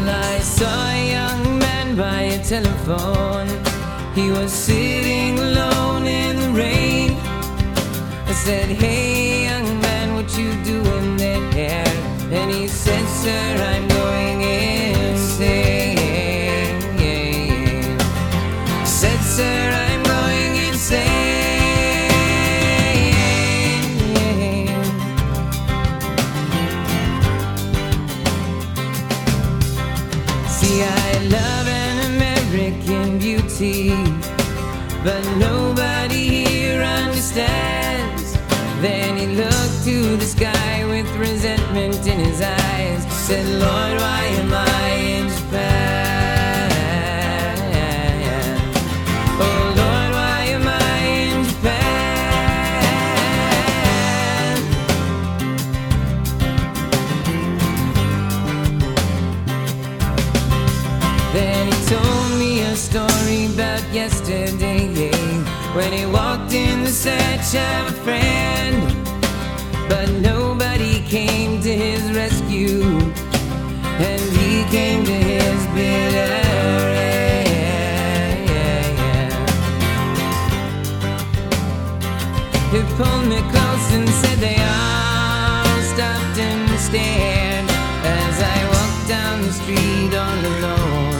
Well, I saw a young man by a telephone. He was sitting alone in the rain. I said, Hey, young man, what you doing there? And he said, Sir, I'm I love an American beauty, but nobody here understands. Then he looked to the sky with resentment in his eyes. Said, Lord, why am I in Japan? Told me a story about yesterday when he walked in the search of a friend, but nobody came to his rescue, and he came to his bitter end. He pulled me close and said they all stopped and stared as I walked down the street all alone.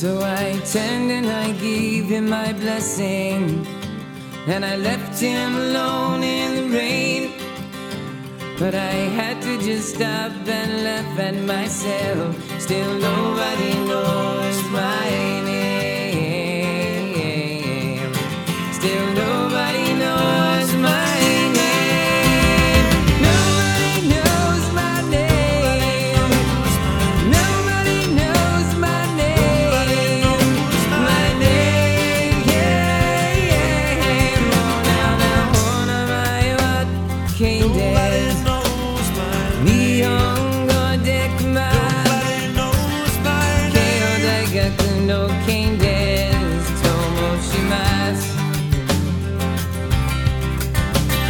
So I turned and I gave him my blessing. And I left him alone in the rain. But I had to just stop and laugh at myself. Still, nobody knows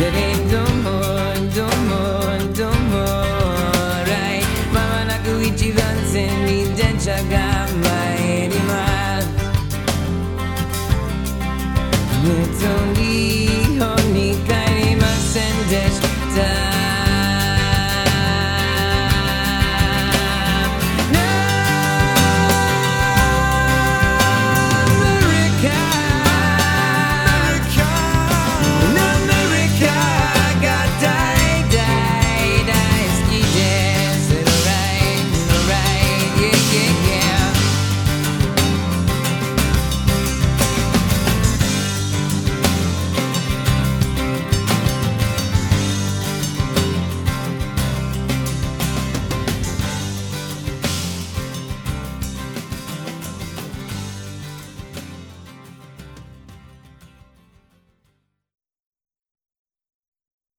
Kere domo,